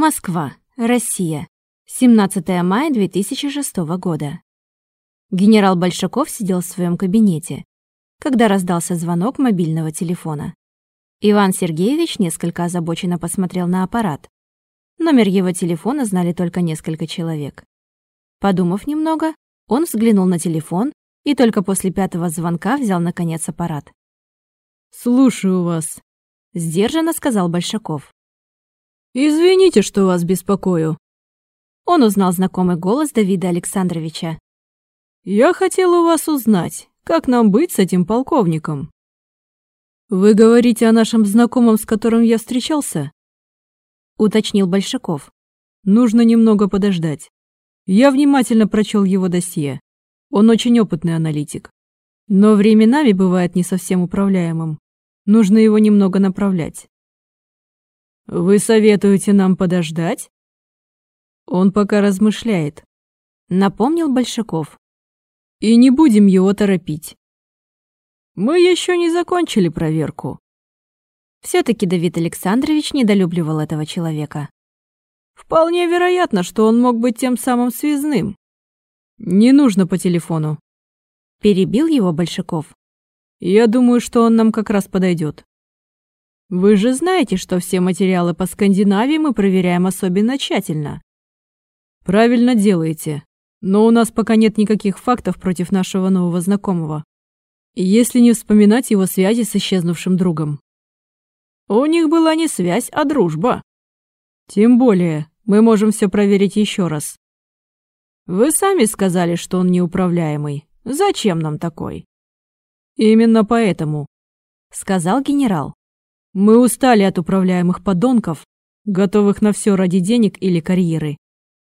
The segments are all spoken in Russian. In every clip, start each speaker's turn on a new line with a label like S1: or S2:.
S1: Москва, Россия. 17 мая 2006 года. Генерал Большаков сидел в своем кабинете, когда раздался звонок мобильного телефона. Иван Сергеевич несколько озабоченно посмотрел на аппарат. Номер его телефона знали только несколько человек. Подумав немного, он взглянул на телефон и только после пятого звонка взял, наконец, аппарат.
S2: «Слушаю вас», —
S1: сдержанно сказал Большаков.
S2: «Извините, что вас беспокою».
S1: Он узнал знакомый голос Давида Александровича.
S2: «Я хотел у вас узнать, как нам быть с этим полковником?» «Вы говорите о нашем знакомом, с которым я встречался?»
S1: Уточнил Большаков.
S2: «Нужно немного подождать. Я внимательно прочел его досье. Он очень опытный аналитик. Но временами бывает не совсем управляемым. Нужно его немного направлять. Вы советуете нам подождать? Он пока размышляет.
S1: Напомнил Большаков.
S2: И не будем его торопить. Мы еще не закончили проверку.
S1: Все-таки Давид Александрович недолюбливал этого человека.
S2: Вполне вероятно, что он мог быть тем самым связным. Не нужно по телефону.
S1: Перебил его Большаков.
S2: Я думаю, что он нам как раз подойдет. Вы же знаете, что все материалы по Скандинавии мы проверяем особенно тщательно. Правильно делаете. Но у нас пока нет никаких фактов против нашего нового знакомого. Если не вспоминать его связи с исчезнувшим другом. У них была не связь, а дружба. Тем более, мы можем все проверить еще раз. Вы сами сказали, что он неуправляемый. Зачем нам такой? Именно поэтому, сказал генерал. Мы устали от управляемых подонков, готовых на все ради денег или карьеры.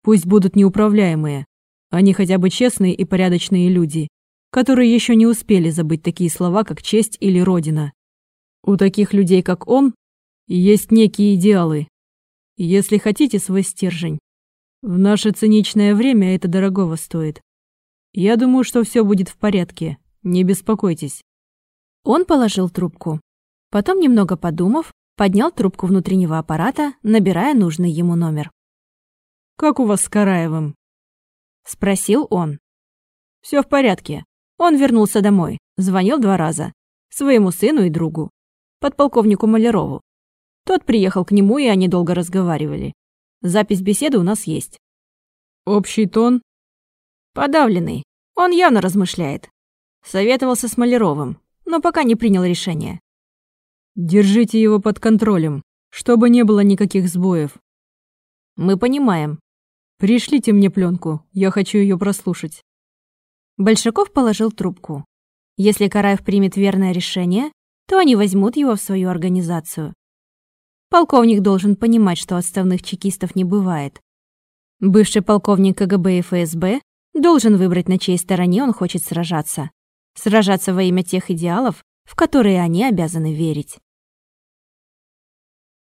S2: Пусть будут неуправляемые, они хотя бы честные и порядочные люди, которые еще не успели забыть такие слова, как честь или родина. У таких людей, как он, есть некие идеалы. Если хотите свой стержень, в наше циничное время это дорогого стоит. Я думаю, что все будет в порядке, не беспокойтесь.
S1: Он положил трубку. Потом, немного подумав, поднял трубку внутреннего аппарата, набирая нужный ему номер.
S2: «Как у вас с Караевым?»
S1: — спросил он.
S2: Все в порядке. Он вернулся домой, звонил два раза. Своему сыну и другу. Подполковнику Малярову. Тот приехал к нему, и они долго разговаривали. Запись беседы у нас есть. Общий тон? Подавленный. Он явно размышляет. Советовался с Маляровым, но пока не принял решение. Держите его под контролем, чтобы не было никаких сбоев. Мы понимаем. Пришлите мне пленку, я хочу ее прослушать.
S1: Большаков положил трубку. Если Караев примет верное решение, то они возьмут его в свою организацию. Полковник должен понимать, что отставных чекистов не бывает. Бывший полковник КГБ и ФСБ должен выбрать, на чьей стороне он хочет сражаться. Сражаться во имя тех идеалов, в которые они обязаны верить.